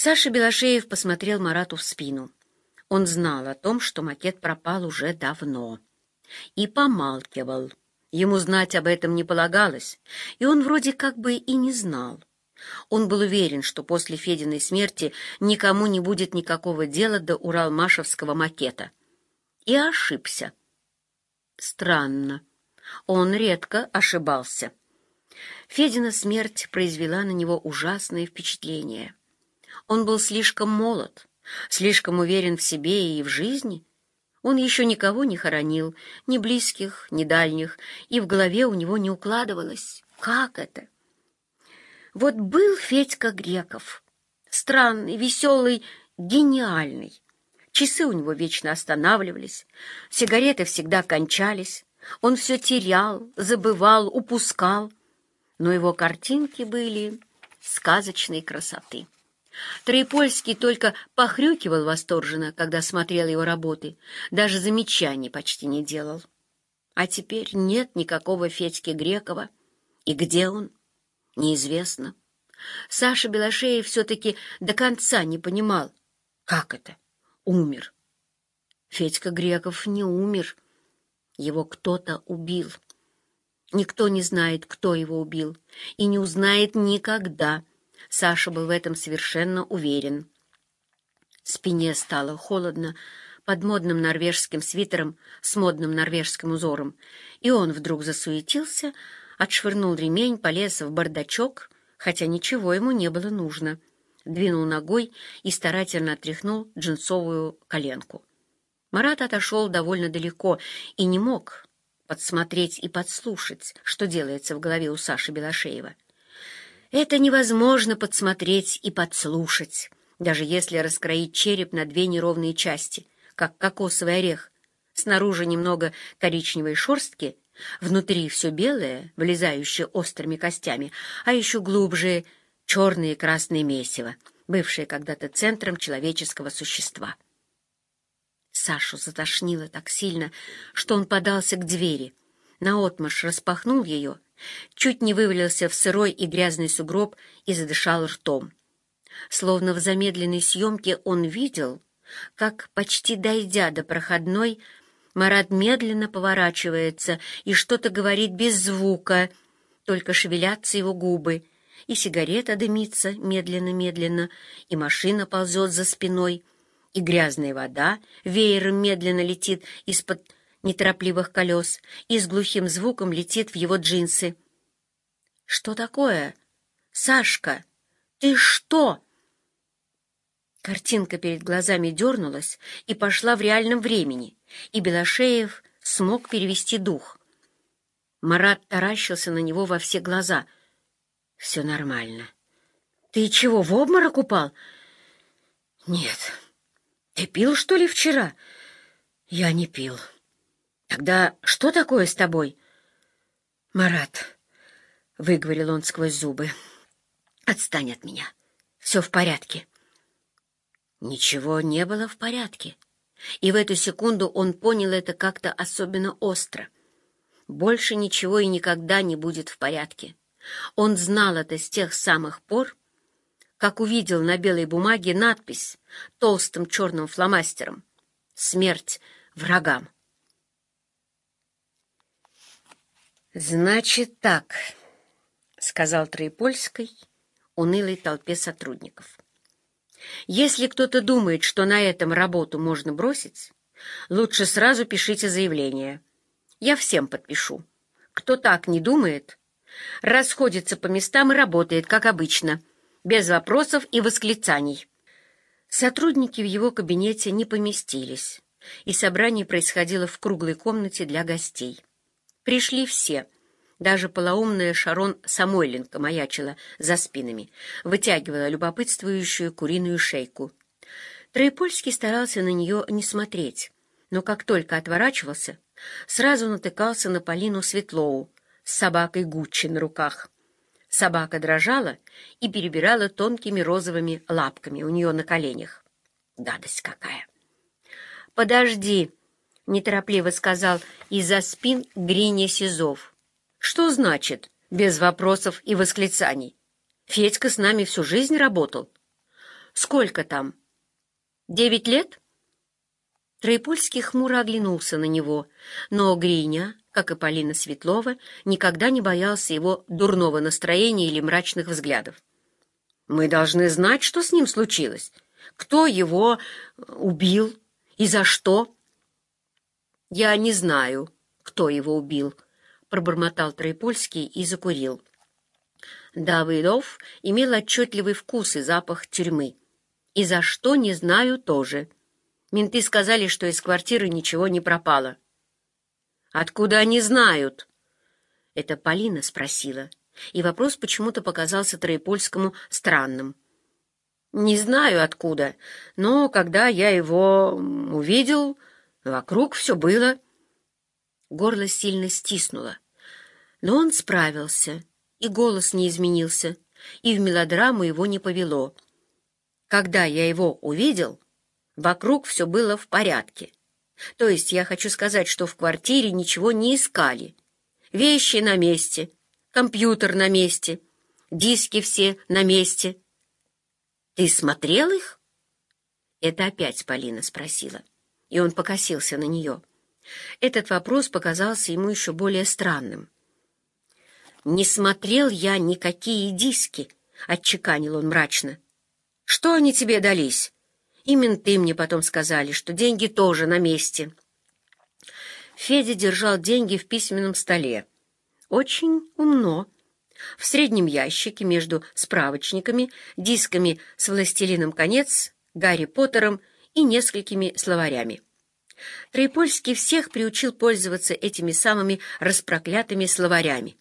Саша Белошеев посмотрел Марату в спину. Он знал о том, что макет пропал уже давно. И помалкивал. Ему знать об этом не полагалось, и он вроде как бы и не знал. Он был уверен, что после Фединой смерти никому не будет никакого дела до Уралмашевского макета. И ошибся. Странно. Он редко ошибался. Федина смерть произвела на него ужасное впечатление. Он был слишком молод, слишком уверен в себе и в жизни. Он еще никого не хоронил, ни близких, ни дальних, и в голове у него не укладывалось. Как это? Вот был Федька Греков, странный, веселый, гениальный. Часы у него вечно останавливались, сигареты всегда кончались, он все терял, забывал, упускал, но его картинки были сказочной красоты. Троепольский только похрюкивал восторженно, когда смотрел его работы, даже замечаний почти не делал. А теперь нет никакого Федьки Грекова. И где он? Неизвестно. Саша Белошеев все-таки до конца не понимал. Как это? Умер. Федька Греков не умер. Его кто-то убил. Никто не знает, кто его убил, и не узнает никогда. Саша был в этом совершенно уверен. Спине стало холодно под модным норвежским свитером с модным норвежским узором, и он вдруг засуетился, отшвырнул ремень, полез в бардачок, хотя ничего ему не было нужно, двинул ногой и старательно отряхнул джинсовую коленку. Марат отошел довольно далеко и не мог подсмотреть и подслушать, что делается в голове у Саши Белошеева. Это невозможно подсмотреть и подслушать, даже если раскроить череп на две неровные части, как кокосовый орех. Снаружи немного коричневой шерстки, внутри все белое, влезающее острыми костями, а еще глубже черное и красное месиво, бывшее когда-то центром человеческого существа. Сашу затошнило так сильно, что он подался к двери, наотмашь распахнул ее, чуть не вывалился в сырой и грязный сугроб и задышал ртом. Словно в замедленной съемке он видел, как, почти дойдя до проходной, Марат медленно поворачивается и что-то говорит без звука, только шевелятся его губы, и сигарета дымится медленно-медленно, и машина ползет за спиной — и грязная вода веером медленно летит из-под неторопливых колес и с глухим звуком летит в его джинсы. «Что такое? Сашка, ты что?» Картинка перед глазами дернулась и пошла в реальном времени, и Белошеев смог перевести дух. Марат таращился на него во все глаза. «Все нормально. Ты чего, в обморок упал?» «Нет». Ты пил, что ли, вчера? Я не пил. Тогда что такое с тобой? Марат, — выговорил он сквозь зубы, — отстань от меня. Все в порядке. Ничего не было в порядке. И в эту секунду он понял это как-то особенно остро. Больше ничего и никогда не будет в порядке. Он знал это с тех самых пор, как увидел на белой бумаге надпись толстым черным фломастером «Смерть врагам». «Значит так», — сказал Троепольской унылой толпе сотрудников. «Если кто-то думает, что на этом работу можно бросить, лучше сразу пишите заявление. Я всем подпишу. Кто так не думает, расходится по местам и работает, как обычно» без вопросов и восклицаний. Сотрудники в его кабинете не поместились, и собрание происходило в круглой комнате для гостей. Пришли все, даже полоумная Шарон Самойленко маячила за спинами, вытягивала любопытствующую куриную шейку. Троепольский старался на нее не смотреть, но как только отворачивался, сразу натыкался на Полину Светлоу с собакой Гуччи на руках. Собака дрожала и перебирала тонкими розовыми лапками у нее на коленях. Гадость какая! «Подожди!» — неторопливо сказал из-за спин Гриня Сизов. «Что значит без вопросов и восклицаний? Федька с нами всю жизнь работал». сколько там? Девять лет?» Троепольский хмуро оглянулся на него, но Гриня, как и Полина Светлова, никогда не боялся его дурного настроения или мрачных взглядов. «Мы должны знать, что с ним случилось. Кто его убил и за что?» «Я не знаю, кто его убил», — пробормотал Троепольский и закурил. Давыдов имел отчетливый вкус и запах тюрьмы. «И за что, не знаю тоже». Менты сказали, что из квартиры ничего не пропало. «Откуда они знают?» Это Полина спросила, и вопрос почему-то показался Троепольскому странным. «Не знаю откуда, но когда я его увидел, вокруг все было...» Горло сильно стиснуло, но он справился, и голос не изменился, и в мелодраму его не повело. Когда я его увидел, Вокруг все было в порядке. То есть я хочу сказать, что в квартире ничего не искали. Вещи на месте, компьютер на месте, диски все на месте. Ты смотрел их? Это опять Полина спросила, и он покосился на нее. Этот вопрос показался ему еще более странным. «Не смотрел я никакие диски», — отчеканил он мрачно. «Что они тебе дались? И менты мне потом сказали, что деньги тоже на месте. Федя держал деньги в письменном столе. Очень умно. В среднем ящике между справочниками, дисками с «Властелином конец», «Гарри Поттером» и несколькими словарями. Троепольский всех приучил пользоваться этими самыми распроклятыми словарями.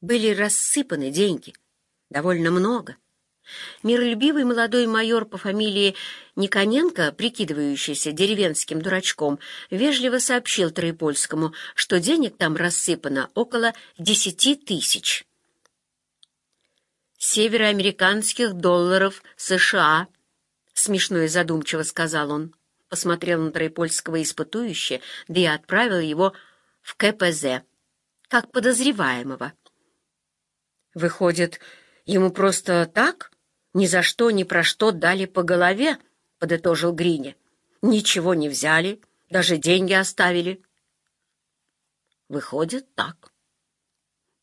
Были рассыпаны деньги, довольно много — Миролюбивый молодой майор по фамилии Никоненко, прикидывающийся деревенским дурачком, вежливо сообщил Троепольскому, что денег там рассыпано около десяти тысяч. «Североамериканских долларов США», — смешно и задумчиво сказал он. Посмотрел на Троепольского испытующе, да и отправил его в КПЗ, как подозреваемого. «Выходит, ему просто так?» ни за что, ни про что дали по голове, — подытожил Гриня. Ничего не взяли, даже деньги оставили. Выходит так.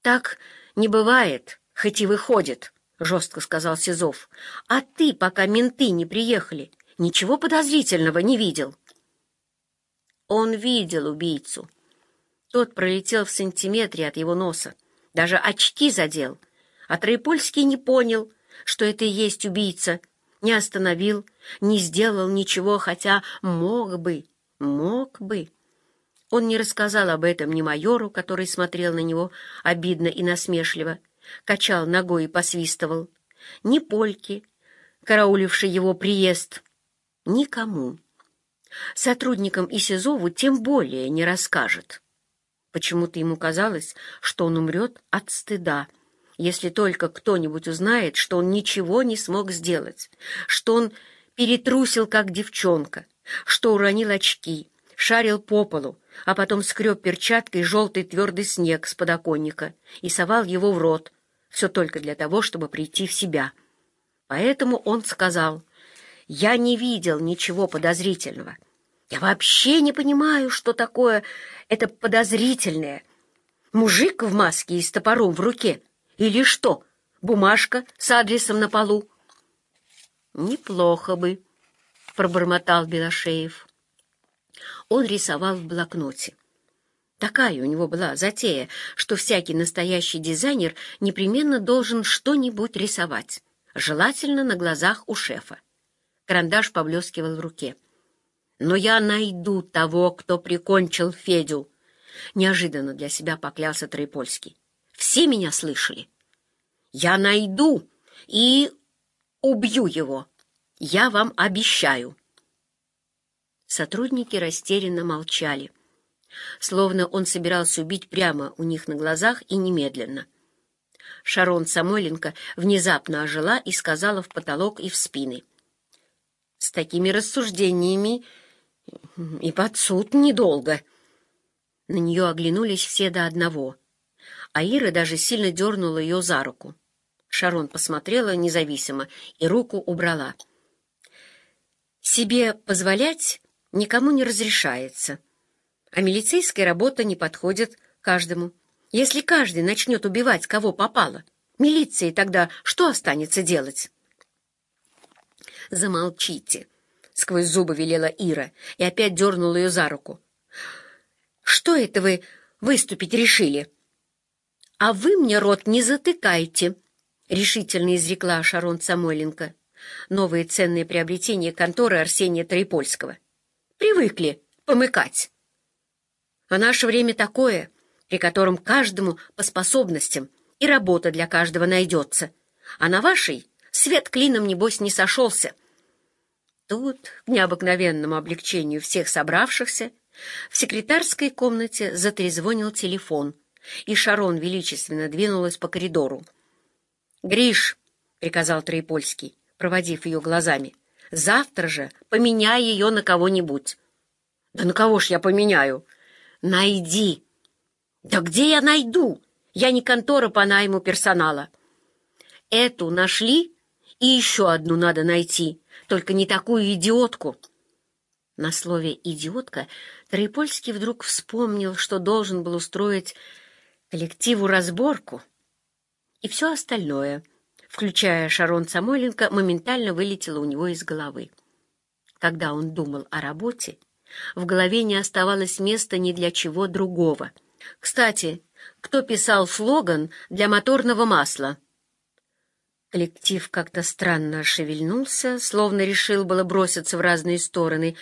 Так не бывает, хоть и выходит, — жестко сказал Сизов. А ты, пока менты не приехали, ничего подозрительного не видел. Он видел убийцу. Тот пролетел в сантиметре от его носа, даже очки задел, а Троепольский не понял, что это и есть убийца, не остановил, не сделал ничего, хотя мог бы, мог бы. Он не рассказал об этом ни майору, который смотрел на него обидно и насмешливо, качал ногой и посвистывал, ни Польке, караулившей его приезд, никому. Сотрудникам и Сизову тем более не расскажет. Почему-то ему казалось, что он умрет от стыда, если только кто-нибудь узнает, что он ничего не смог сделать, что он перетрусил, как девчонка, что уронил очки, шарил по полу, а потом скреб перчаткой желтый твердый снег с подоконника и совал его в рот, все только для того, чтобы прийти в себя. Поэтому он сказал, «Я не видел ничего подозрительного. Я вообще не понимаю, что такое это подозрительное. Мужик в маске и с топором в руке — или что, бумажка с адресом на полу? Неплохо бы, пробормотал Белошеев. Он рисовал в блокноте. Такая у него была затея, что всякий настоящий дизайнер непременно должен что-нибудь рисовать, желательно на глазах у шефа. Карандаш поблескивал в руке. «Но я найду того, кто прикончил Федю!» Неожиданно для себя поклялся Троепольский. Все меня слышали. Я найду и убью его. Я вам обещаю. Сотрудники растерянно молчали, словно он собирался убить прямо у них на глазах и немедленно. Шарон Самойленко внезапно ожила и сказала в потолок и в спины. «С такими рассуждениями и под суд недолго». На нее оглянулись все до одного — а Ира даже сильно дернула ее за руку. Шарон посмотрела независимо и руку убрала. себе позволять никому не разрешается. А милицейская работа не подходит каждому. Если каждый начнет убивать, кого попало, милиции тогда что останется делать? «Замолчите!» — сквозь зубы велела Ира и опять дернула ее за руку. «Что это вы выступить решили?» «А вы мне рот не затыкайте!» — решительно изрекла Шарон Самойленко. Новые ценные приобретения конторы Арсения Троепольского. «Привыкли помыкать!» А наше время такое, при котором каждому по способностям и работа для каждого найдется. А на вашей свет клином, небось, не сошелся. Тут, к необыкновенному облегчению всех собравшихся, в секретарской комнате затрезвонил телефон, и Шарон величественно двинулась по коридору. «Гриш!» — приказал Троепольский, проводив ее глазами. «Завтра же поменяй ее на кого-нибудь». «Да на кого ж я поменяю?» «Найди!» «Да где я найду? Я не контора по найму персонала». «Эту нашли, и еще одну надо найти, только не такую идиотку». На слове «идиотка» Троепольский вдруг вспомнил, что должен был устроить коллективу разборку. И все остальное, включая Шарон Самойленко, моментально вылетело у него из головы. Когда он думал о работе, в голове не оставалось места ни для чего другого. Кстати, кто писал слоган для моторного масла? Коллектив как-то странно шевельнулся, словно решил было броситься в разные стороны,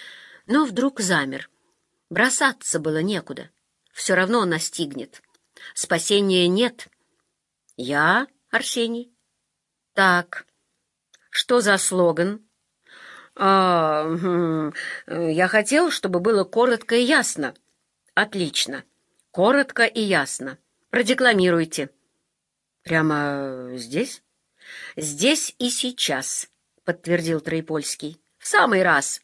но вдруг замер. Бросаться было некуда. Все равно он настигнет. Спасения нет. Я, Арсений. Так, что за слоган? А, я хотел, чтобы было коротко и ясно. Отлично. Коротко и ясно. Продекламируйте. Прямо здесь? Здесь и сейчас, подтвердил Троепольский. В самый раз.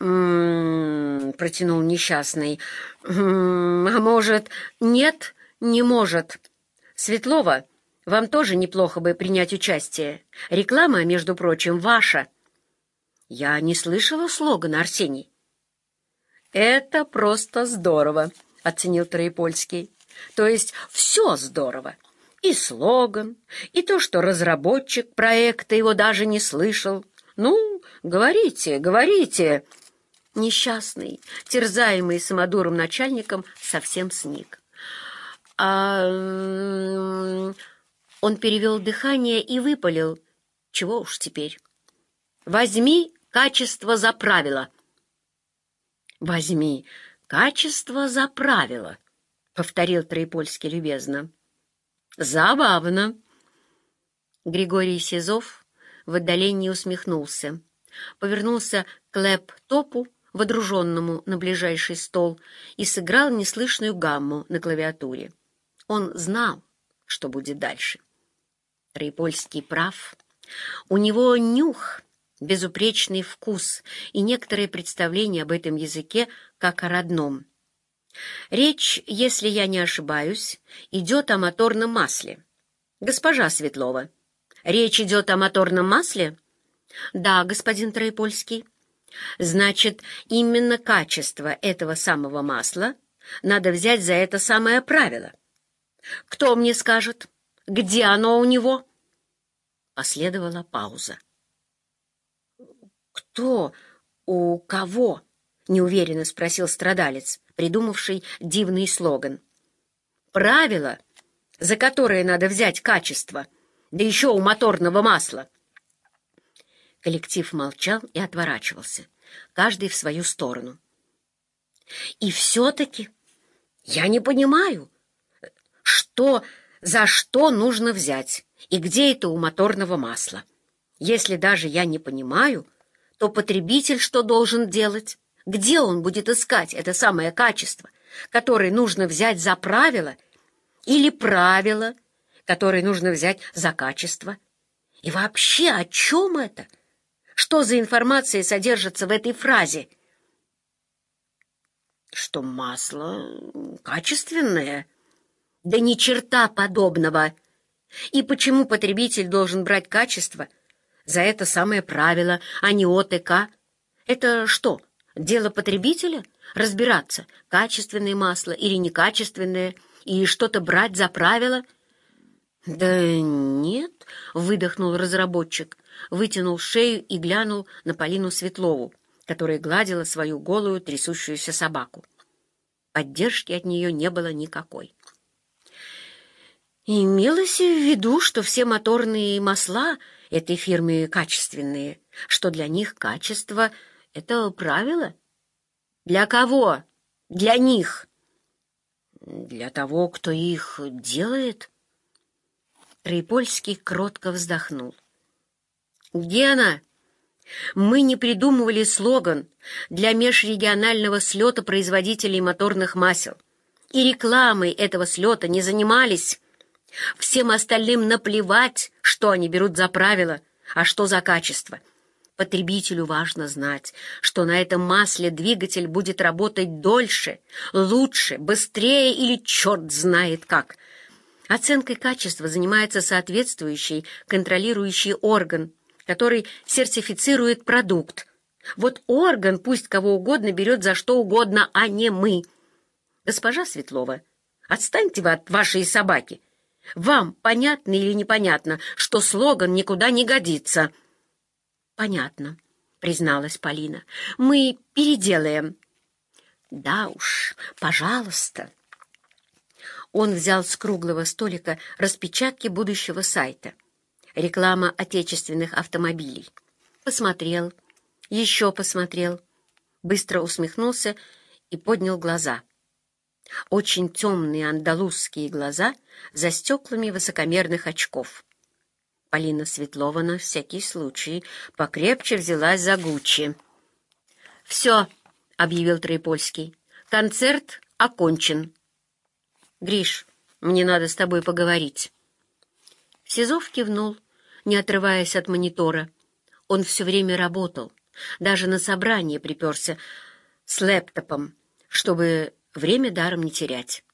М -м, протянул несчастный. М -м, а может, нет, не может. Светлова, вам тоже неплохо бы принять участие. Реклама, между прочим, ваша. Я не слышала слогана, Арсений. Это просто здорово, оценил Троепольский. То есть все здорово. И слоган, и то, что разработчик проекта его даже не слышал. Ну, говорите, говорите. Несчастный, терзаемый самодуром начальником, совсем сник. А он перевел дыхание и выпалил. Чего уж теперь? Возьми качество за правило. Возьми качество за правило, повторил Троепольский любезно. Забавно. Григорий Сизов в отдалении усмехнулся, повернулся к лэп-топу, водруженному на ближайший стол, и сыграл неслышную гамму на клавиатуре. Он знал, что будет дальше. Троепольский прав. У него нюх безупречный вкус и некоторые представления об этом языке как о родном. Речь, если я не ошибаюсь, идет о моторном масле. Госпожа Светлова, речь идет о моторном масле? Да, господин Троепольский. Значит, именно качество этого самого масла надо взять за это самое правило. Кто мне скажет, где оно у него? Последовала пауза. «Кто? У кого?» — неуверенно спросил страдалец, придумавший дивный слоган. «Правило, за которое надо взять качество, да еще у моторного масла». Коллектив молчал и отворачивался, каждый в свою сторону. «И все-таки я не понимаю, что, за что нужно взять и где это у моторного масла. Если даже я не понимаю, то потребитель что должен делать? Где он будет искать это самое качество, которое нужно взять за правило, или правило, которое нужно взять за качество? И вообще, о чем это? Что за информация содержится в этой фразе? Что масло качественное? Да ни черта подобного! И почему потребитель должен брать качество – за это самое правило, а не ОТК. Это что, дело потребителя? Разбираться, качественное масло или некачественное, и что-то брать за правило? Да нет, выдохнул разработчик, вытянул шею и глянул на Полину Светлову, которая гладила свою голую трясущуюся собаку. Поддержки от нее не было никакой. Имелось в виду, что все моторные масла этой фирмы качественные, что для них качество — это правило. Для кого? Для них. Для того, кто их делает. Троепольский кротко вздохнул. Где она? Мы не придумывали слоган для межрегионального слета производителей моторных масел. И рекламой этого слета не занимались. Всем остальным наплевать, что они берут за правило, а что за качество. Потребителю важно знать, что на этом масле двигатель будет работать дольше, лучше, быстрее или черт знает как. Оценкой качества занимается соответствующий контролирующий орган, который сертифицирует продукт. Вот орган пусть кого угодно берет за что угодно, а не мы. Госпожа Светлова, отстаньте вы от вашей собаки. Вам понятно или непонятно, что слоган никуда не годится?» «Понятно», — призналась Полина. «Мы переделаем». «Да уж, пожалуйста». Он взял с круглого столика распечатки будущего сайта. Реклама отечественных автомобилей. Посмотрел, еще посмотрел, быстро усмехнулся и поднял глаза очень темные андалузские глаза за стеклами высокомерных очков. Полина Светлова на всякий случай покрепче взялась за Гуччи. «Все», — объявил Троепольский, — «концерт окончен». «Гриш, мне надо с тобой поговорить». Сизов кивнул, не отрываясь от монитора. Он все время работал, даже на собрание приперся с лэптопом, чтобы Время даром не терять.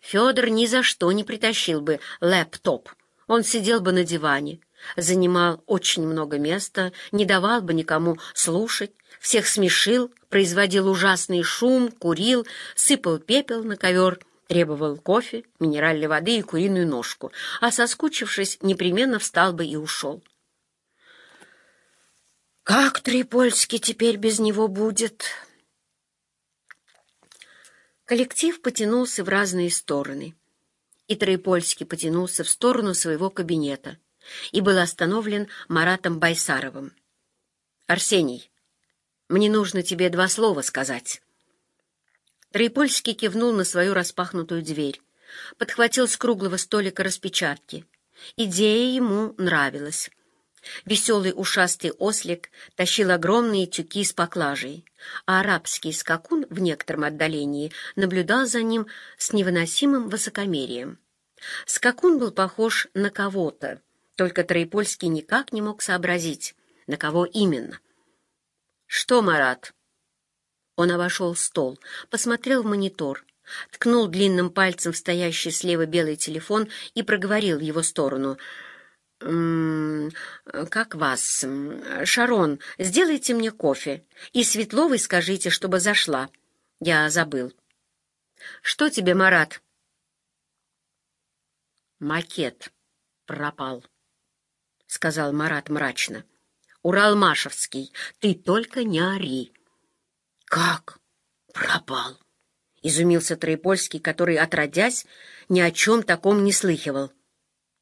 Федор ни за что не притащил бы лэптоп. Он сидел бы на диване, занимал очень много места, не давал бы никому слушать, всех смешил, производил ужасный шум, курил, сыпал пепел на ковер, требовал кофе, минеральной воды и куриную ножку, а, соскучившись, непременно встал бы и ушел. «Как Трипольский теперь без него будет?» Коллектив потянулся в разные стороны, и Троепольский потянулся в сторону своего кабинета и был остановлен Маратом Байсаровым. «Арсений, мне нужно тебе два слова сказать». Троепольский кивнул на свою распахнутую дверь, подхватил с круглого столика распечатки. Идея ему нравилась. Веселый ушастый ослик тащил огромные тюки с поклажей, а арабский скакун в некотором отдалении наблюдал за ним с невыносимым высокомерием. Скакун был похож на кого-то, только Троепольский никак не мог сообразить, на кого именно. «Что, Марат?» Он обошел стол, посмотрел в монитор, ткнул длинным пальцем в стоящий слева белый телефон и проговорил в его сторону — как вас? Шарон, сделайте мне кофе. И Светловой скажите, чтобы зашла. Я забыл. Что тебе, Марат? Макет пропал, сказал Марат мрачно. Уралмашевский, ты только не ори. Как пропал? Изумился Троепольский, который, отродясь, ни о чем таком не слыхивал.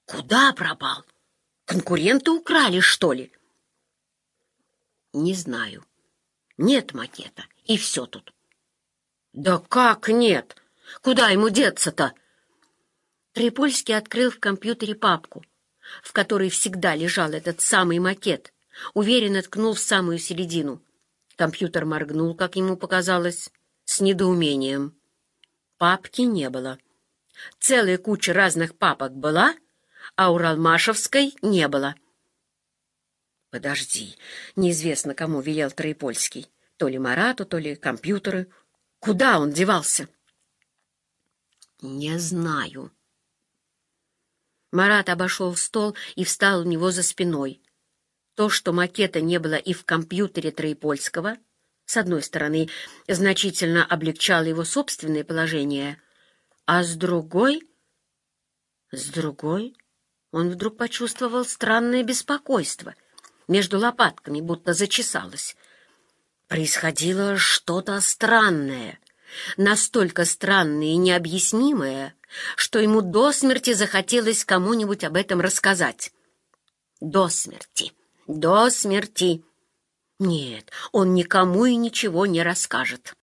Куда пропал? Конкуренты украли, что ли? Не знаю. Нет макета, и все тут. Да как нет? Куда ему деться-то? Трипольский открыл в компьютере папку, в которой всегда лежал этот самый макет, уверенно ткнул в самую середину. Компьютер моргнул, как ему показалось, с недоумением. Папки не было. Целая куча разных папок была — а Уралмашевской не было. Подожди, неизвестно, кому велел Троепольский. То ли Марату, то ли компьютеры. Куда он девался? Не знаю. Марат обошел стол и встал у него за спиной. То, что макета не было и в компьютере Троепольского, с одной стороны, значительно облегчало его собственное положение, а с другой... С другой он вдруг почувствовал странное беспокойство. Между лопатками будто зачесалось. Происходило что-то странное, настолько странное и необъяснимое, что ему до смерти захотелось кому-нибудь об этом рассказать. До смерти, до смерти. Нет, он никому и ничего не расскажет.